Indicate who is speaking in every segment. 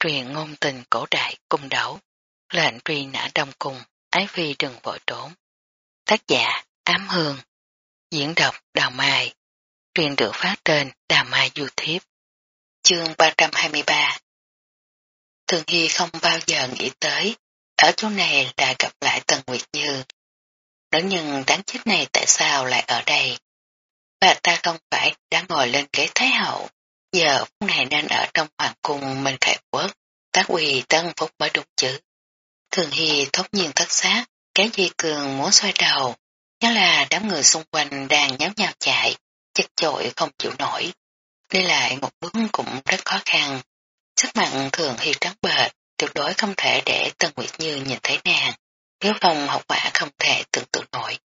Speaker 1: truyền ngôn tình cổ đại cung đấu, lệnh truy nã đông cung, ái phi đừng vội trốn. Tác giả Ám Hương, diễn đọc Đào Mai, truyền được phát trên Đào Mai YouTube. Chương 323 Thường Hy không bao giờ nghĩ tới, ở chỗ này đã gặp lại Tần Nguyệt Như. Nữ nhân đáng chết này tại sao lại ở đây? Bà ta không phải đã ngồi lên ghế Thái Hậu, giờ phút này nên ở trong hoàng cung mình khải quốc, tác quỳ tân phúc mới đúng chữ. Thường Hy thốt nhiên thất xác, cái dây cường muốn xoay đầu, nhớ là đám người xung quanh đang nháo nhào chạy, chật chội không chịu nổi. Đi lại một bước cũng rất khó khăn. Sắc mặn thường Hy trắng bệt, tuyệt đối không thể để Tân Nguyệt Như nhìn thấy nàng, nếu không học quả không thể tưởng tượng nổi.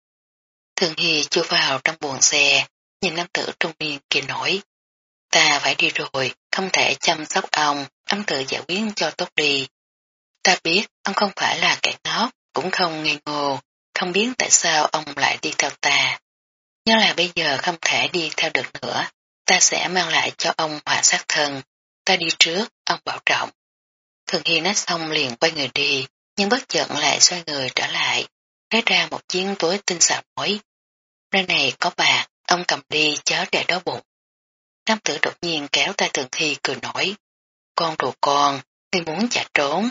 Speaker 1: Thường Hy chưa vào trong buồng xe, nhìn nam tử trung niên kia nổi. Ta phải đi rồi, không thể chăm sóc ông, ông tự giải quyết cho tốt đi. Ta biết ông không phải là kẻ ngốc, cũng không ngây ngô, không biết tại sao ông lại đi theo ta. Nhớ là bây giờ không thể đi theo được nữa, ta sẽ mang lại cho ông hỏa sát thân. Ta đi trước, ông bảo trọng. Thường hi nói xong liền quay người đi, nhưng bất chợt lại xoay người trở lại, lấy ra một chiếc túi tinh xảo nói. Nơi này có bạc, ông cầm đi chớ để đó bụng. Nam tử đột nhiên kéo tay Thường Hy cười nổi. Con đồ con, ngươi muốn chạy trốn.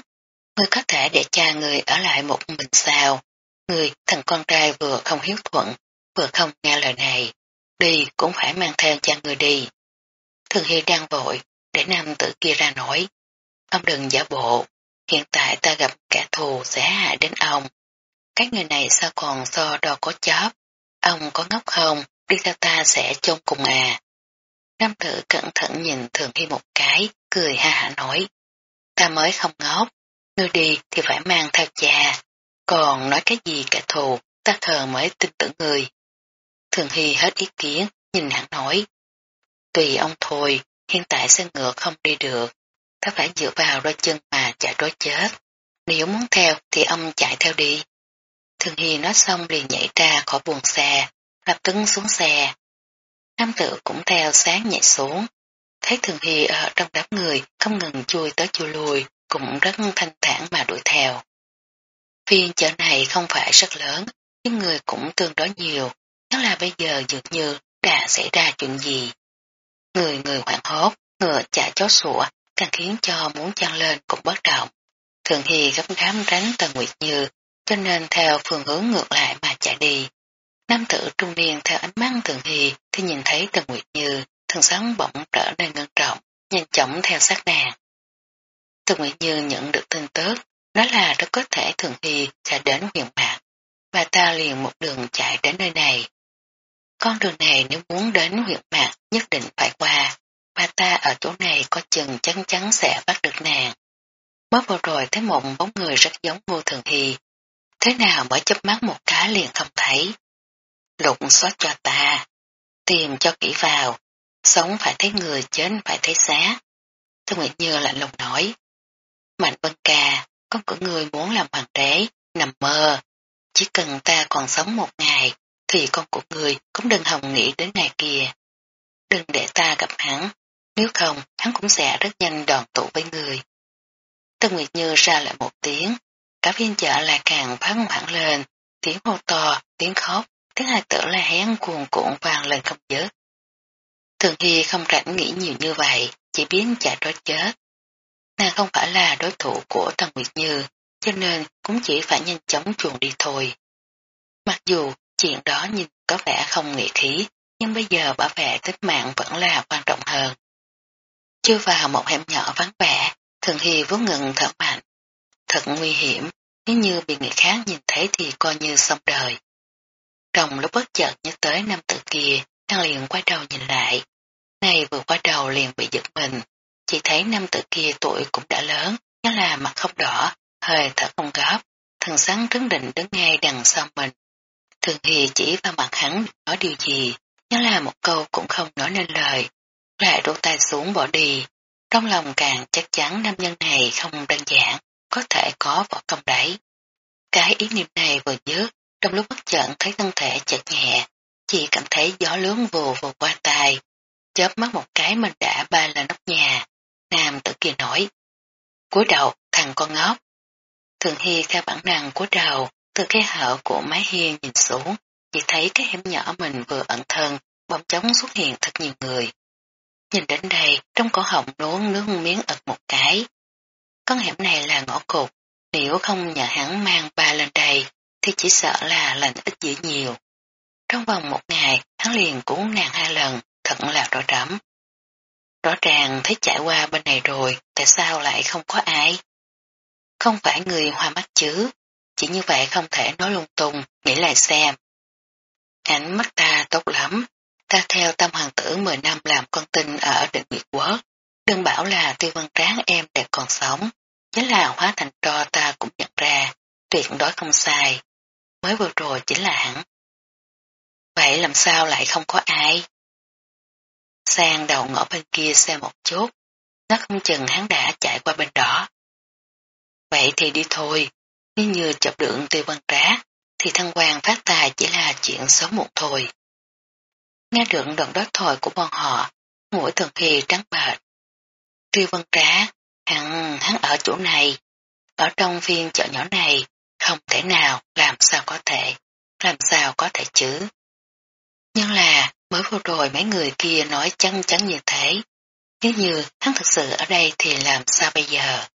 Speaker 1: Ngươi có thể để cha người ở lại một mình sao. Ngươi, thằng con trai vừa không hiếu thuận, vừa không nghe lời này. Đi cũng phải mang theo cha người đi. Thường Hy đang vội, để nam tử kia ra nổi. Ông đừng giả bộ, hiện tại ta gặp kẻ thù sẽ hại đến ông. Các người này sao còn so đo có chóp? Ông có ngốc không? Đi theo ta sẽ chôn cùng à. Nam tử cẩn thận nhìn Thường Hy một cái, cười ha hả nói. Ta mới không ngốc, ngươi đi thì phải mang theo cha, còn nói cái gì cả thù, ta thờ mới tin tưởng người. Thường Hy hết ý kiến, nhìn hắn nói. Tùy ông thôi, hiện tại xe ngựa không đi được, ta phải dựa vào đôi chân mà chạy đôi chết. Nếu muốn theo thì ông chạy theo đi. Thường Hy nói xong liền nhảy ra khỏi buồng xe, lập tức xuống xe. Nam tử cũng theo sáng nhảy xuống. Thấy Thường Hy ở trong đám người không ngừng chui tới chui lùi cũng rất thanh thản mà đuổi theo. Phiên chợ này không phải rất lớn, nhưng người cũng tương đối nhiều, chắc là bây giờ dường như đã xảy ra chuyện gì. Người người hoảng hốt, ngựa chạy chó sủa, càng khiến cho muốn chăn lên cũng bất động. Thường Hy gấp gáp tránh Tần Nguyệt Như, cho nên theo phương hướng ngược lại mà chạy đi. Nam tử trung niên theo ánh mắt Thường hì thì nhìn thấy Tần Nguyệt Như, thần sáng bỗng trở nên ngân trọng, nhanh chóng theo sát nàng. Tần Nguyệt Như nhận được tin tức, nói là rất có thể Thường hì sẽ đến huyện Mạc. Bà ta liền một đường chạy đến nơi này. Con đường này nếu muốn đến huyện Mạc nhất định phải qua. Bà ta ở chỗ này có chừng chắc chắn sẽ bắt được nàng. Mới vừa rồi thấy một bóng người rất giống Ngô Thường Hy. Thế nào mới chấp mắt một cái liền không thấy. Lục xót cho ta. Tìm cho kỹ vào. Sống phải thấy người, chết phải thấy xá. Thư Nguyệt Như lạnh lùng nói. Mạnh Vân Ca, con của người muốn làm hoàng đế, nằm mơ. Chỉ cần ta còn sống một ngày, thì con của người cũng đừng hòng nghĩ đến ngày kia. Đừng để ta gặp hắn, nếu không hắn cũng sẽ rất nhanh đòn tụ với người. Tân Nguyệt Như ra lại một tiếng, cả viên chợ lại càng phán hoảng lên, tiếng hô to, tiếng khóc, tiếng hài tử la hén cuồn cuộn vàng lên không dứt. Thường Hy không rảnh nghĩ nhiều như vậy, chỉ biến chạy trối chết. Nàng không phải là đối thủ của Tần Nguyệt Như, cho nên cũng chỉ phải nhanh chóng chuồn đi thôi. Mặc dù chuyện đó nhìn có vẻ không nghĩa khí, nhưng bây giờ bảo vệ tính mạng vẫn là quan trọng hơn. Chưa vào một hẻm nhỏ vắng vẻ, Thường Hy vốn ngừng thở mạnh. Thật nguy hiểm, nếu như bị người khác nhìn thấy thì coi như xong đời. Trong lúc bất chợt nhớ tới nam tử kia, nàng liền quay đầu nhìn lại. Này vừa quay đầu liền bị giật mình, chỉ thấy nam tử kia tuổi cũng đã lớn, nhớ là mặt không đỏ, hơi thở không gấp, thần sáng trấn định đứng ngay đằng sau mình. Thường Hy chỉ vào mặt hắn nói điều gì, nhớ là một câu cũng không nói nên lời, lại đổ tay xuống bỏ đi. Trong lòng càng chắc chắn nam nhân này không đơn giản, có thể có võ công đấy. Cái ý niệm này vừa dứt, trong lúc bất chợt thấy thân thể chợt nhẹ, chỉ cảm thấy gió lớn vù vù qua tai. Chớp mắt một cái mình đã ba lên nóc nhà. Nam tử kia nói. cúi đầu thằng con ngốc. Thường Hy theo bản năng cúi đầu, từ cái hở của mái hiên nhìn xuống, chỉ thấy cái hẻm nhỏ mình vừa ẩn thân, bóng chóng xuất hiện thật nhiều người. Nhìn đến đây, trong cổ họng nuốt nước miếng ật một cái. Con hẻm này là ngõ cục, nếu không nhờ hắn mang ba lên đây, thì chỉ sợ là lành ít dữ nhiều. Trong vòng một ngày, hắn liền cuốn nàng hai lần, thật là rõ rắm. Rõ ràng thấy chạy qua bên này rồi, tại sao lại không có ai? Không phải người hoa mắt chứ, chỉ như vậy không thể nói lung tung, nghĩ lại xem. Ánh mắt ta tốt lắm, ta theo tâm hoàng tử 10 năm làm con tin ở định Nguyệt Quốc, đừng bảo là tiêu văn tráng em đẹp còn sống, chính là hóa thành trò ta cũng nhận ra, tuyệt đối không sai, mới vừa rồi chính là hắn. Vậy làm sao lại không có ai? Sang đầu ngõ bên kia xem một chút, nó không chừng hắn đã chạy qua bên đó. Vậy thì đi thôi, nếu như chọc được tiêu văn trá, thì thăng quan phát tài chỉ là chuyện sớm muộn thôi. Nghe được đoạn đó thôi của bọn họ, mũi thường khi trắng bệt. Tiêu văn trá, hắn, hắn ở chỗ này, ở trong viên chợ nhỏ này, không thể nào, làm sao có thể, làm sao có thể chứ. Nhưng là, mới vừa rồi mấy người kia nói chắn chắn như thế. Nếu như hắn thực sự ở đây thì làm sao bây giờ?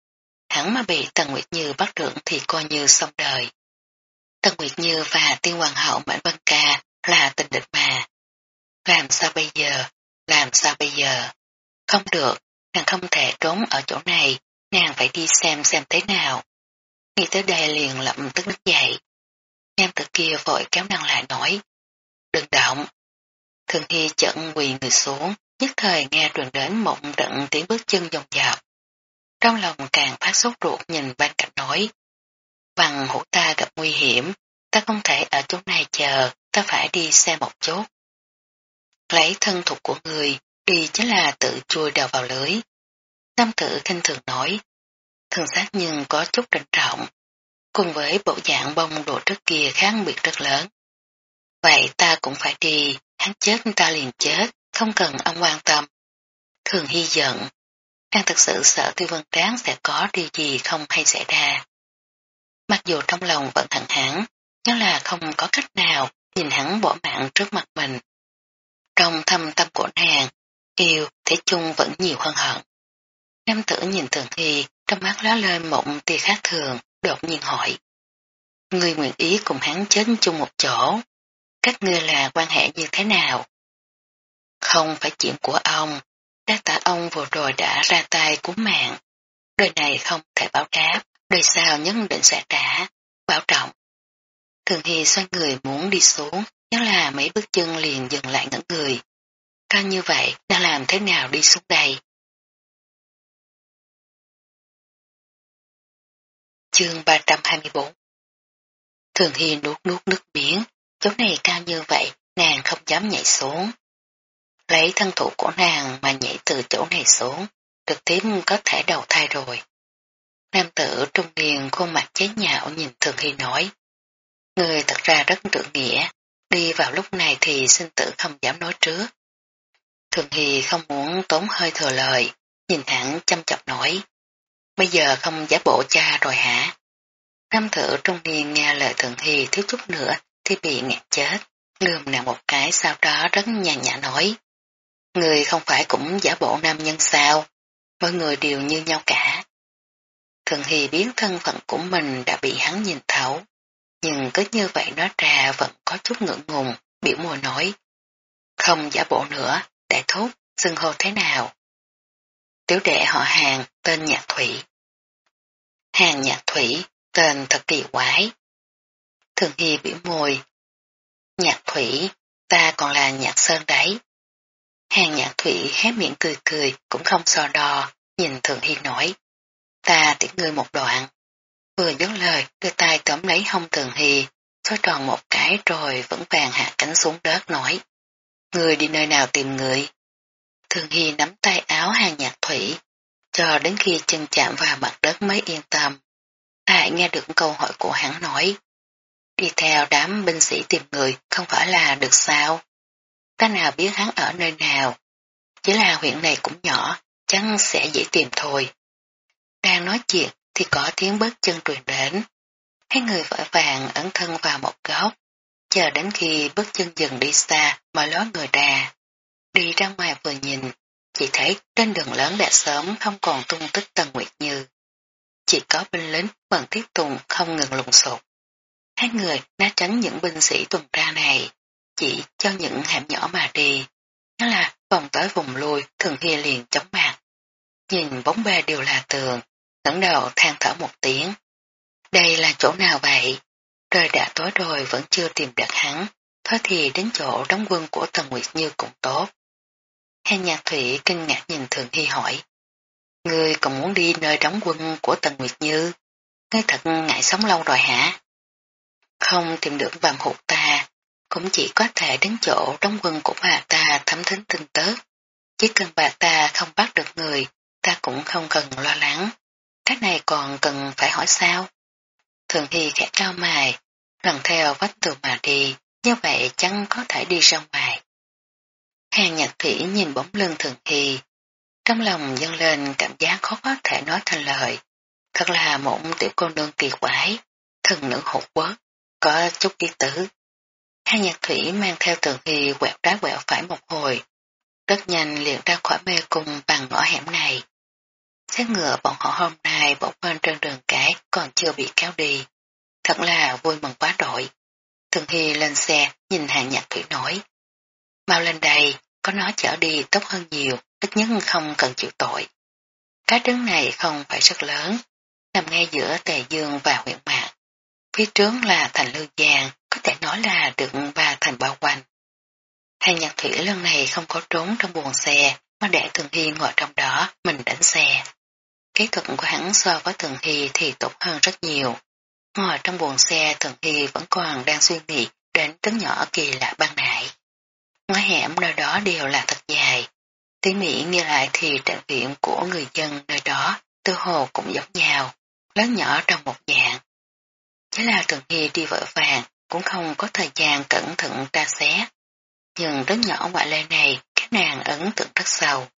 Speaker 1: Hắn mà bị Tần Nguyệt Như bắt được thì coi như xong đời. Tần Nguyệt Như và tiên hoàng hậu Mãnh Vân Ca là tình địch mà. Làm sao bây giờ? Làm sao bây giờ? Không được, nàng không thể trốn ở chỗ này, nàng phải đi xem xem thế nào. Nghĩ tới đây liền lập tức đứng dậy. Nam tử kia vội kéo nàng lại nói. Đừng động. Thường Hy chận quỳ người xuống, nhất thời nghe truyền đến một trận tiếng bước chân dòng dạp. Trong lòng càng phát sốt ruột nhìn bên cạnh nói. Bằng hữu ta gặp nguy hiểm, ta không thể ở chỗ này chờ, ta phải đi xe một chút. Lấy thân thuộc của người, đi chính là tự chui đầu vào lưới. Nam tử thanh thường nói, thường xác nhưng có chút trịnh trọng, cùng với bộ dạng bông đồ trước kia khác biệt rất lớn. Vậy ta cũng phải đi, hắn chết ta liền chết, không cần ông quan tâm. Thường hy giận, đang thật sự sợ tiêu vân tráng sẽ có điều gì không hay xảy ra. Mặc dù trong lòng vẫn thẳng hẳn, nhưng là không có cách nào nhìn hắn bỏ mạng trước mặt mình. Trong thâm tâm của nàng, yêu thế chung vẫn nhiều hơn hận. Nam tử nhìn thường hy, trong mắt ló lên một tia khác thường, đột nhiên hỏi. người nguyện ý cùng hắn chết chung một chỗ, các ngươi là quan hệ như thế nào? Không phải chuyện của ông, đa tạ ông vừa rồi đã ra tay cứu mạng. Đời này không thể báo đáp, đời sau nhất định sẽ trả, bảo trọng. Thường Hy xoay người muốn đi xuống, nhớ là mấy bước chân liền dừng lại ngẩn người. Cao như vậy, đang làm thế nào đi xuống đây? Chương 324 Thường Hy nuốt nuốt nước biển, chỗ này cao như vậy, nàng không dám nhảy xuống. Lấy thân thủ của nàng mà nhảy từ chỗ này xuống, trực tiếp có thể đầu thai rồi. Nam tử trung niên khuôn mặt chế nhạo nhìn Thường Hy nói. Người thật ra rất trượng nghĩa, đi vào lúc này thì sinh tử không dám nói trước. Thường Hy không muốn tốn hơi thừa lời, nhìn thẳng chăm chọc nói. Bây giờ không giả bộ cha rồi hả? Nam thử trung niên nghe lời Thường Hy thiếu chút nữa thì bị ngạt chết, lườm nàng một cái sau đó rất nhàn nhã nói. Người không phải cũng giả bộ nam nhân sao, mọi người đều như nhau cả. Thường Hy biến thân phận của mình đã bị hắn nhìn thấu, nhưng cứ như vậy nó ra vẫn có chút ngượng ngùng, biểu mùa nói. Không giả bộ nữa, đại thúc, xưng hô thế nào? Tiểu đệ họ hàng, tên Nhạc Thủy. Hàng Nhạc Thủy, tên thật kỳ quái. Thường Hy biểu môi. Nhạc Thủy, ta còn là Nhạc Sơn đấy. Hàng Nhạc Thủy hé miệng cười cười, cũng không so đo, nhìn Thường Hy nói. Ta tiễn ngươi một đoạn. Vừa dứt lời, đưa tay tóm lấy hông Thường Hy, xoay tròn một cái rồi vẫn vàng hạ cánh xuống đất nói. Người đi nơi nào tìm người? Thường Hy nắm tay áo hàng nhạc thủy, cho đến khi chân chạm vào mặt đất mới yên tâm. Lại nghe được câu hỏi của hắn nói. Đi theo đám binh sĩ tìm người không phải là được sao? Ta nào biết hắn ở nơi nào? Chỉ là huyện này cũng nhỏ, chắc sẽ dễ tìm thôi. Đang nói chuyện thì có tiếng bước chân truyền đến. Hai người vội vàng ẩn thân vào một góc, chờ đến khi bước chân dừng đi xa mà ló người ra. Đi ra ngoài vừa nhìn, chỉ thấy trên đường lớn đã sớm không còn tung tích Tần Nguyệt Như. Chỉ có binh lính vẫn tiếp tục không ngừng lùng sụp. Hai người đã tránh những binh sĩ tuần tra này, chỉ cho những hẻm nhỏ mà đi. Nó là vòng tới vùng lui, thường hia liền chống mặt. Nhìn bóng ba đều là tường, ngẩng đầu than thở một tiếng. Đây là chỗ nào vậy? Trời đã tối rồi vẫn chưa tìm được hắn, thôi thì đến chỗ đóng quân của Tần Nguyệt Như cũng tốt. Hai nhạc thủy kinh ngạc nhìn Thường Hy hỏi. Ngươi còn muốn đi nơi đóng quân của Tần Nguyệt Như? Ngươi thật ngại sống lâu rồi hả? Không tìm được vàng hụt ta, cũng chỉ có thể đến chỗ đóng quân của bà ta thấm thính tinh tớt. Chỉ cần bà ta không bắt được người, ta cũng không cần lo lắng. Cái này còn cần phải hỏi sao? Thường Hy khẽ cao mài, lần theo vách tường mà đi, như vậy chẳng có thể đi ra ngoài. Hàng nhật thủy nhìn bóng lưng Thường Hy, trong lòng dâng lên cảm giác khó có thể nói thành lời. Thật là một tiểu cô nương kỳ quái, thần nữ hột quốc có chút ký tử. Hai nhạc thủy mang theo Thường Hy quẹo trái quẹo phải một hồi, rất nhanh liền ra khỏi mê cung bằng ngõ hẻm này. Xét ngựa bọn họ hôm nay bỗng quên trên đường cái còn chưa bị kéo đi. Thật là vui mừng quá đội. Thường Hy lên xe nhìn hàng nhạc thủy nói. Mau lên đây, có nó chở đi tốt hơn nhiều, ít nhất không cần chịu tội. Cái trứng này không phải rất lớn, nằm ngay giữa Tề Dương và huyện Mạc. Phía trước là thành Lưu Giang, có thể nói là được ba thành bao quanh. Hàng nhạc thủy lần này không có trốn trong buồng xe, mà để Thường Hy ngồi trong đó, mình đánh xe. Kỹ thuật của hắn so với Thường Hy thì tốt hơn rất nhiều. Ngồi trong buồng xe Thường Hy vẫn còn đang suy nghĩ đến trứng nhỏ kỳ lạ ban nãy. Ngõ hẻm nơi đó đều là thật dài. Tiếng Mỹ nghe lại thì trạng viện của người dân nơi đó tư hồ cũng giống nhau, lớn nhỏ trong một dạng. Chỉ là Thường Hy đi vội vàng cũng không có thời gian cẩn thận tra xé. Nhưng trấn nhỏ ngoại lệ này các nàng ấn tượng rất sâu.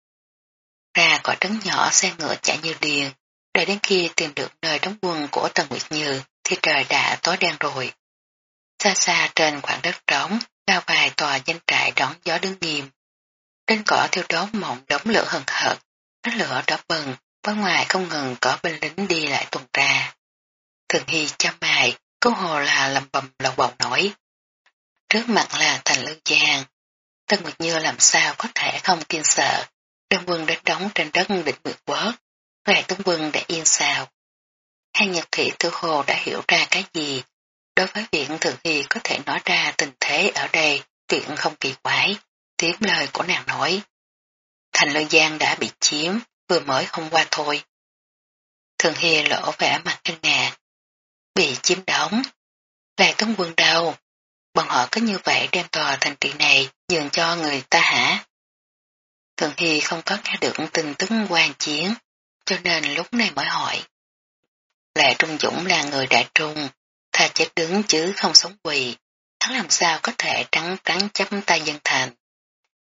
Speaker 1: Ra khỏi trấn nhỏ xe ngựa chạy như điên, đợi đến khi tìm được nơi đóng quân của Tần Nguyệt Như thì trời đã tối đen rồi. Xa xa trên khoảng đất trống, cao vài tòa danh trại đón gió đứng nghiêm. Trên cỏ thiêu đốt mộng đống lửa hừng hợt, ánh lửa đỏ bừng, bên ngoài không ngừng có binh lính đi lại tuần tra. Thường Hy chăm mài, câu hồ là lầm bầm lầu bầu nổi. Trước mặt là thành lương giang, Tân Nguyệt Như làm sao có thể không kiên sợ, đem quân đến đóng trên đất định nguyệt quốc, lại tướng quân để yên sao. Hai nhật thị tư hồ đã hiểu ra cái gì, đối với viện thường hy có thể nói ra tình thế ở đây, chuyện không kỳ quái, tiếp lời của nàng nói. Thành lôi Giang đã bị chiếm, vừa mới hôm qua thôi. Thường Hy lỗ vẻ mặt kinh ngạc. Bị chiếm đóng. Là tướng quân đâu? Bọn họ có như vậy đem tòa thành trị này dường cho người ta hả? Thường Hy không có nghe được tin tức quan chiến, cho nên lúc này mới hỏi. Lệ Trung Dũng là người đại trung, thà chết đứng chứ không sống quỳ, hắn làm sao có thể trắng trắng chấm tay dân thành.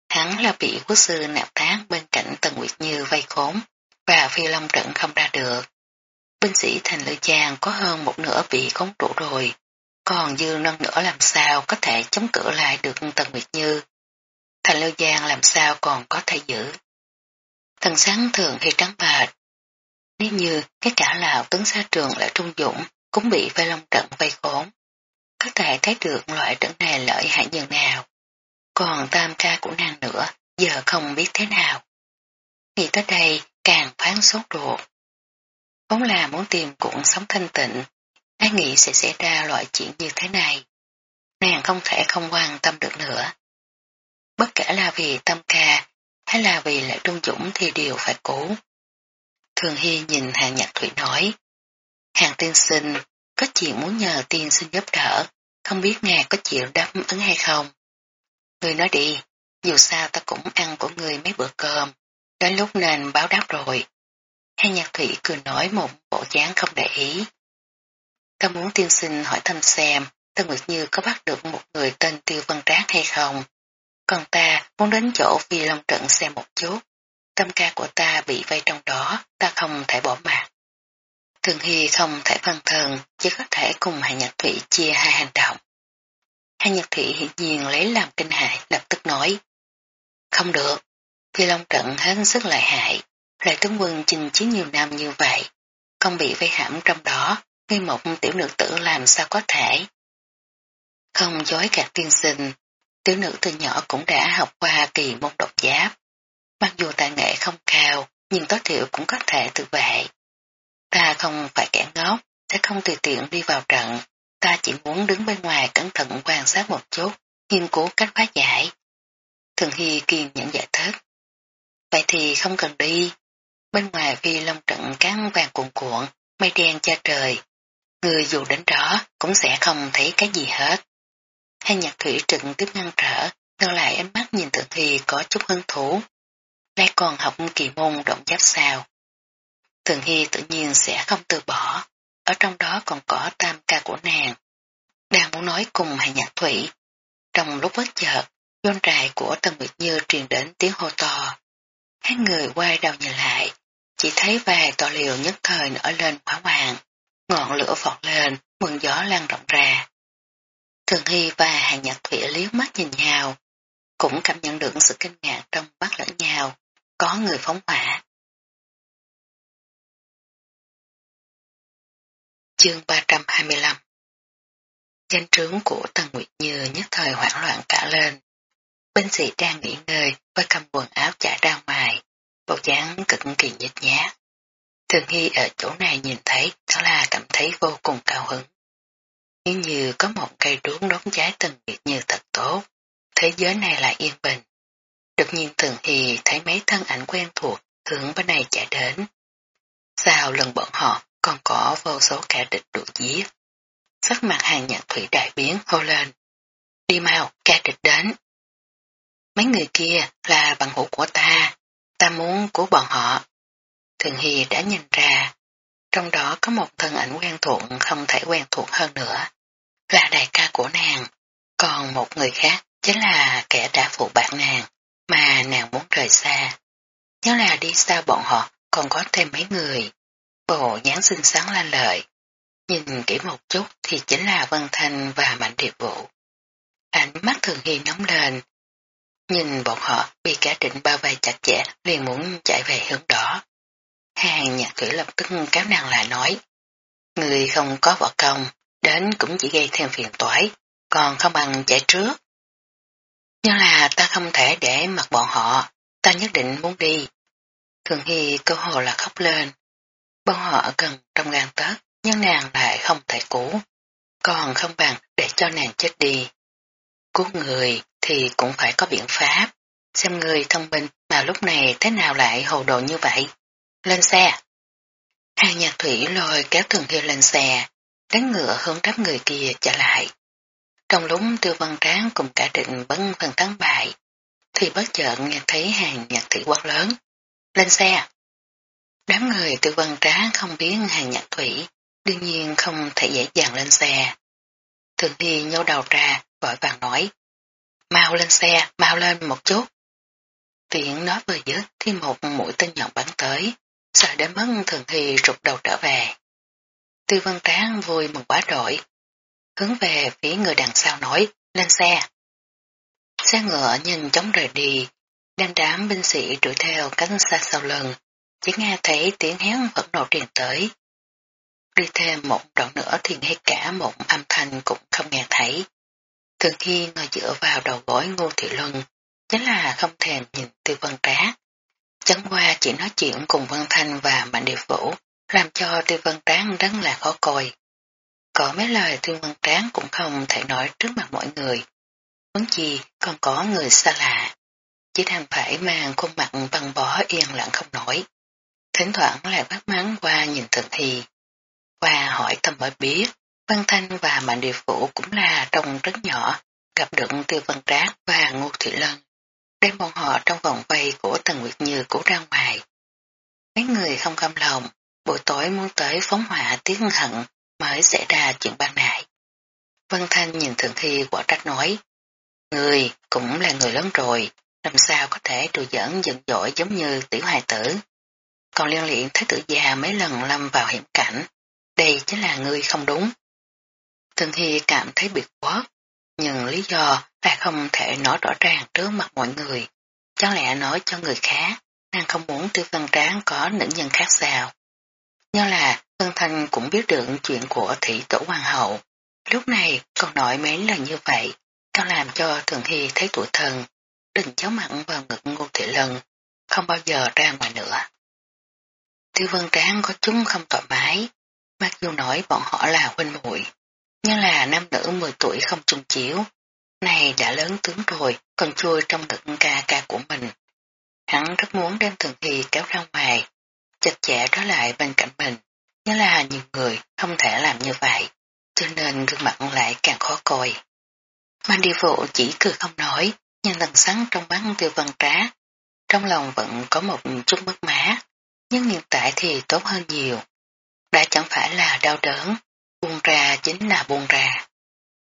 Speaker 1: Hắn là bị quốc sư nạp tán bên cạnh Tần Nguyệt Như vây khốn, và phi long trận không ra được. Binh sĩ thành lựa giang có hơn một nửa bị khốn trụ rồi, còn dư nâng nữa làm sao có thể chống cự lại được Tần Nguyệt Như. Thành Lưu Giang làm sao còn có thể giữ. Thần sáng thường thì trắng bạch. Nếu như cái cả lào tướng xa trường lại trung dũng cũng bị vây long trận vây khốn. Có thể thấy được loại trận này lợi hại như nào. Còn tam ca của nàng nữa, giờ không biết thế nào. Nghĩ tới đây càng phán sốt ruột. Vốn là muốn tìm cuộn sống thanh tịnh, ai nghĩ sẽ xảy ra loại chuyện như thế này. Nàng không thể không quan tâm được nữa. Bất kể là vì tâm ca hay là vì lệ trung dũng thì đều phải cố. Thường Hy nhìn hàng nhạc thủy nói. Hàng tiên sinh, có chuyện muốn nhờ tiên sinh giúp đỡ, không biết ngài có chịu đáp ứng hay không. Người nói đi, dù sao ta cũng ăn của người mấy bữa cơm, đến lúc nên báo đáp rồi. hai nhạc thủy cười nói một bộ dáng không để ý. Ta muốn tiên sinh hỏi thăm xem, ta Nguyệt Như có bắt được một người tên Tiêu Văn Trác hay không. Còn ta muốn đến chỗ phi long trận xem một chút. Tâm ca của ta bị vây trong đó, ta không thể bỏ mặt. Thường Hy không thể phân thần, chỉ có thể cùng Hạ Nhật Thủy chia hai hành động. Hạ Nhật Thủy hiện nhiên lấy làm kinh hại, lập tức nói. Không được, Phi Long trận hết sức lợi hại, lại tướng quân chinh chiến nhiều năm như vậy, không bị vây hãm trong đó, ngay một tiểu nữ tử làm sao có thể. Không dối gạt tiên sinh, tiểu nữ từ nhỏ cũng đã học qua kỳ môn độc giáp. Mặc dù tài nghệ không cao, nhưng tối thiểu cũng có thể tự vệ. Ta không phải kẻ ngốc, sẽ không tùy tiện đi vào trận, ta chỉ muốn đứng bên ngoài cẩn thận quan sát một chút, nghiên cứu cách phá giải. Thường Hy kiên nhẫn giải thích. Vậy thì không cần đi. Bên ngoài phi long trận cán vàng cuộn cuộn, mây đen cho trời. Người dù đến đó cũng sẽ không thấy cái gì hết. Hai nhạc thủy trận tiếp ngăn trở, ngơ lại ánh mắt nhìn Thường Hy có chút hứng thú. Lại còn học kỳ môn động giáp sao. Thường Hy tự nhiên sẽ không từ bỏ, ở trong đó còn có tam ca của nàng. Đang muốn nói cùng Hạ Nhạc Thủy. Trong lúc bất chợt, doanh trại của Tân Nguyệt Như truyền đến tiếng hô to. Hai người quay đầu nhìn lại, chỉ thấy vài tòa liều nhất thời nở lên hỏa hoàng, ngọn lửa phọt lên, mượn gió lan rộng ra. Thường Hy và Hàng Nhạc Thủy liếc mắt nhìn nhau, cũng cảm nhận được sự kinh ngạc trong mắt lẫn nhau, có người phóng hỏa. Chương 325 Danh trướng của Tần Nguyệt Như nhất thời hoảng loạn cả lên. Binh sĩ đang nghỉ ngơi với cầm quần áo chạy ra ngoài, bộ dáng cực kỳ nhích nhát. Thường Hy ở chỗ này nhìn thấy đó là cảm thấy vô cùng cao hứng. Nếu như có một cây đuốc đón trái Tần Nguyệt Như thật tốt, thế giới này lại yên bình. Đột nhiên Thường Hy thấy mấy thân ảnh quen thuộc hướng bên này chạy đến. Sao lần bọn họ còn có vô số kẻ địch đuổi giết. Sắc mặt hàng nhạc thủy đại biến hô lên. Đi mau, kẻ địch đến. Mấy người kia là bằng hữu của ta, ta muốn cứu bọn họ. Thường Hy đã nhìn ra, trong đó có một thân ảnh quen thuộc không thể quen thuộc hơn nữa, là đại ca của nàng, còn một người khác chính là kẻ đã phụ bạc nàng, mà nàng muốn rời xa. Nhớ là đi xa bọn họ còn có thêm mấy người. Bộ dáng xinh xắn lan lợi. Nhìn kỹ một chút thì chính là Vân Thanh và Mạnh Điệp Vũ. Ánh mắt thường hy nóng lên. Nhìn bọn họ bị cả trịnh bao vây chặt chẽ liền muốn chạy về hướng đó. Hàng nhạc thủy lập tức cáo nàng lại nói. Người không có võ công, đến cũng chỉ gây thêm phiền toái, còn không bằng chạy trước. Nhưng là ta không thể để mặc bọn họ, ta nhất định muốn đi. Thường Hy cơ hồ là khóc lên, Bọn họ gần trong gan tấc nhưng nàng lại không thể cứu. Còn không bằng để cho nàng chết đi. Cứu người thì cũng phải có biện pháp. Xem người thông minh mà lúc này thế nào lại hồ đồ như vậy. Lên xe. Hai nhạc thủy lôi kéo thường hiệu lên xe, đánh ngựa hướng đáp người kia trở lại. Trong lúc tiêu văn tráng cùng cả định bấn phần thắng bại, thì bất chợt nghe thấy hàng nhạc thủy quát lớn. Lên xe! Đám người từ văn trá không biết hàng nhạc thủy, đương nhiên không thể dễ dàng lên xe. Thường Hy nhô đầu ra, vội vàng nói, mau lên xe, mau lên một chút. Tiện nói vừa dứt thì một mũi tên nhọn bắn tới, sợ đến mất Thường Hy rụt đầu trở về. Tư văn tráng vui mừng quá đổi, hướng về phía người đằng sau nói, lên xe. Xe ngựa nhanh chóng rời đi, đang đám binh sĩ đuổi theo cánh xa sau lưng, chỉ nghe thấy tiếng hén vẫn nổ truyền tới. Đi thêm một đoạn nữa thì ngay cả một âm thanh cũng không nghe thấy. Thường khi ngồi dựa vào đầu gối ngô thị luân, chính là không thèm nhìn tư vân trá. Chẳng qua chỉ nói chuyện cùng Vân Thanh và Mạnh Điệp Vũ, làm cho tư vân tráng rất là khó coi. Có mấy lời tư vân tráng cũng không thể nói trước mặt mọi người. Vấn chi còn có người xa lạ. Chỉ đang phải mang khuôn mặt băng bó yên lặng không nổi thỉnh thoảng lại quát mắng qua nhìn thường thì. Qua hỏi thăm mới biết, Văn Thanh và Mạnh Địa Phủ cũng là trong rất nhỏ, gặp được Tiêu Văn Trác và Ngô Thị Lân, đem bọn họ trong vòng vây của Tần Nguyệt Như cũ ra ngoài. Mấy người không cam lòng, buổi tối muốn tới phóng hỏa tiếng hận mới xảy ra chuyện ban nại. Vân Thanh nhìn Thượng Thi quả trách nói, Người cũng là người lớn rồi, làm sao có thể đùa giỡn giận dỗi giống như tiểu hài tử còn liên luyện thái tử già mấy lần lâm vào hiểm cảnh, đây chính là người không đúng. Tương Hy cảm thấy biệt quá, nhưng lý do lại không thể nói rõ ràng trước mặt mọi người. Chẳng lẽ nói cho người khác, nàng không muốn tiêu văn tráng có nữ nhân khác sao. Nhưng là Vân Thanh cũng biết được chuyện của thị tổ hoàng hậu. Lúc này còn nói mấy lần như vậy, càng làm cho Thường Hy thấy tuổi thần, đừng cháu mặn vào ngực ngô thị lần, không bao giờ ra ngoài nữa. Tiêu vân tráng có chúng không thoải mái, mặc dù nói bọn họ là huynh muội nhưng là nam nữ 10 tuổi không chung chiếu, này đã lớn tướng rồi, còn chui trong ngực ca ca của mình. Hắn rất muốn đem Thường thì kéo ra ngoài, chặt chẽ đó lại bên cạnh mình, nhưng là nhiều người không thể làm như vậy, cho nên gương mặt lại càng khó coi. Mang đi vụ chỉ cười không nói, nhưng lần sáng trong mắt tiêu văn trá, trong lòng vẫn có một chút mất mát, nhưng hiện tại thì tốt hơn nhiều. Đã chẳng phải là đau đớn, buông ra chính là buông ra.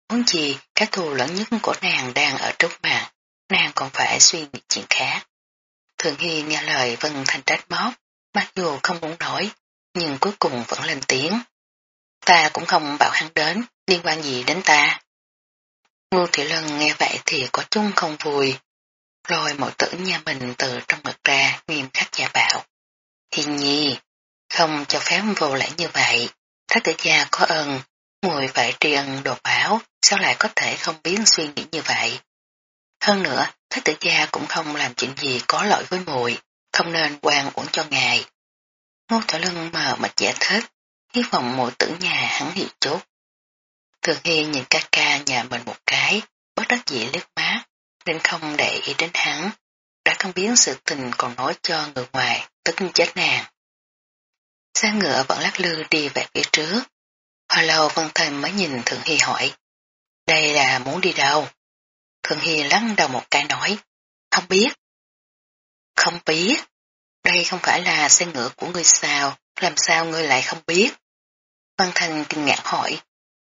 Speaker 1: Muốn gì, cái thù lớn nhất của nàng đang ở trước mặt, nàng còn phải suy nghĩ chuyện khác. Thường Hy nghe lời Vân Thanh trách móc, mặc dù không muốn nói, nhưng cuối cùng vẫn lên tiếng. Ta cũng không bảo hắn đến, liên quan gì đến ta. Ngô Thị Lân nghe vậy thì có chung không vui, rồi mọi tử nhà mình từ trong ngực ra nghiêm khắc giả bảo. Thiên nhi, không cho phép vô lễ như vậy, thái tử gia có ơn, mùi phải tri ân đột báo, sao lại có thể không biết suy nghĩ như vậy. Hơn nữa, thái tử gia cũng không làm chuyện gì có lỗi với mùi, không nên quan uổng cho ngài. Ngô thỏa lưng mờ mệt giải thích, hy vọng mùi tử nhà hắn hiểu chút. Thường Hi nhìn ca ca nhà mình một cái, bất đắc dĩ liếc má, nên không để ý đến hắn, đã không biết sự tình còn nói cho người ngoài, tức chết nàng. Xe ngựa vẫn lắc lư đi về phía trước. Hồi lâu Vân Thành mới nhìn Thượng Hy hỏi, đây là muốn đi đâu? Thượng Hy lắc đầu một cái nói, không biết. Không biết, đây không phải là xe ngựa của người sao, làm sao ngươi lại không biết? Văn Thành kinh ngạc hỏi,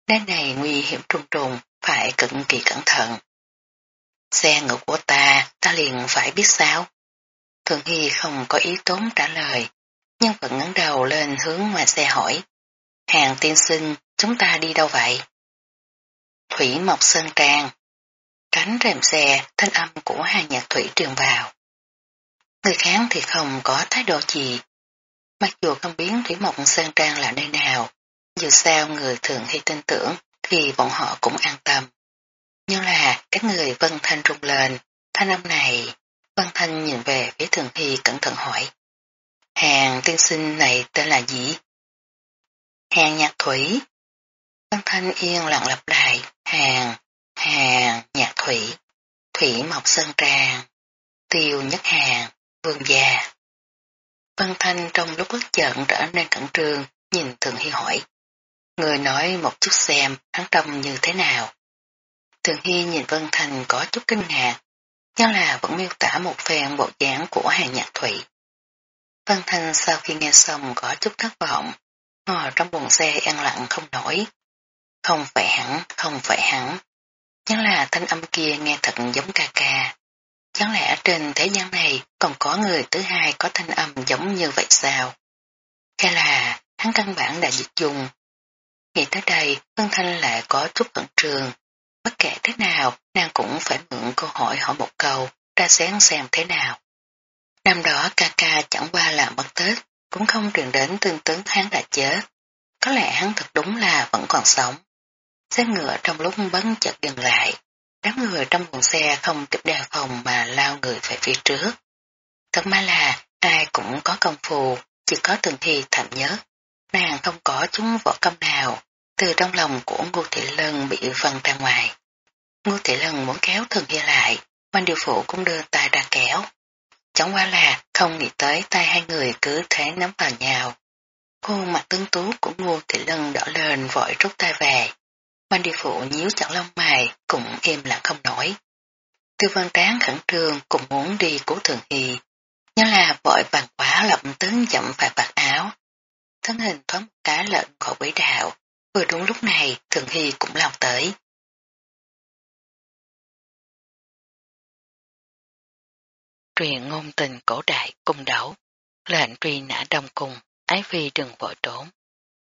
Speaker 1: nơi này nguy hiểm trùng trùng, phải cực kỳ cẩn thận. Xe ngựa của ta, ta liền phải biết sao? Thường Hy không có ý tốn trả lời, nhưng vẫn ngẩng đầu lên hướng ngoài xe hỏi. Hàng tiên sinh, chúng ta đi đâu vậy? Thủy Mộc Sơn Trang. cánh rèm xe, thanh âm của hàng nhạc thủy truyền vào. Người kháng thì không có thái độ gì. Mặc dù không biết Thủy Mộc Sơn Trang là nơi nào, dù sao người thường hay tin tưởng thì bọn họ cũng an tâm. Nhưng là các người Vân Thanh rung lên, thanh âm này, Vân Thanh nhìn về phía Thường Hy cẩn thận hỏi. Hàng tiên sinh này tên là gì? Hàng nhạc thủy. Vân Thanh yên lặng lặp lại, hàng, hàng, nhạc thủy, thủy mộc sơn tràng, tiêu nhất hàng, vương gia. Vân Thanh trong lúc bất chợt trở nên cẩn trương, nhìn Thường Hy hỏi. Người nói một chút xem hắn trông như thế nào. Thường Hy nhìn Vân Thành có chút kinh ngạc, nhưng là vẫn miêu tả một phen bộ dáng của hàng nhạc thủy. văn thanh sau khi nghe xong có chút thất vọng, ngồi trong buồng xe ăn lặng không nổi. Không phải hẳn, không phải hẳn. Chẳng là thanh âm kia nghe thật giống ca ca. Chẳng lẽ trên thế gian này còn có người thứ hai có thanh âm giống như vậy sao? Hay là hắn căn bản đã dịch dùng. Nghĩ tới đây, Vân Thanh lại có chút cẩn trường, Bất kể thế nào, nàng cũng phải mượn câu hỏi hỏi một câu, ra sáng xem thế nào. Năm đó ca ca chẳng qua là mất Tết, cũng không truyền đến tương tướng hắn đã chết. Có lẽ hắn thật đúng là vẫn còn sống. Xe ngựa trong lúc bấn chợt dừng lại, đám người trong buồng xe không kịp đề phòng mà lao người về phía trước. Thật may là ai cũng có công phu, chỉ có từng thi thầm nhớ. Nàng không có chúng võ công nào, từ trong lòng của Ngô Thị Lân bị vần ra ngoài. Ngô Thị Lân muốn kéo thường kia lại, quan điều phụ cũng đưa tay ra kéo. Chẳng qua là không nghĩ tới tay hai người cứ thế nắm vào nhau. Cô mặt tướng tú của Ngô Thị Lân đỏ lên vội rút tay về. Quan điều phụ nhíu chặt lông mày cũng im lặng không nổi. Tư văn tráng khẩn trương cũng muốn đi cứu thường hy. Nhưng là vội vàng quá lập tướng chậm phải bạc áo. Thân hình thoáng cá lợn khỏi quỹ đạo, Vừa đúng lúc này, Thường Hy cũng lao tới. Truyền ngôn tình cổ đại cung đấu, lệnh truy nã đông cung, ái phi đừng vội trốn.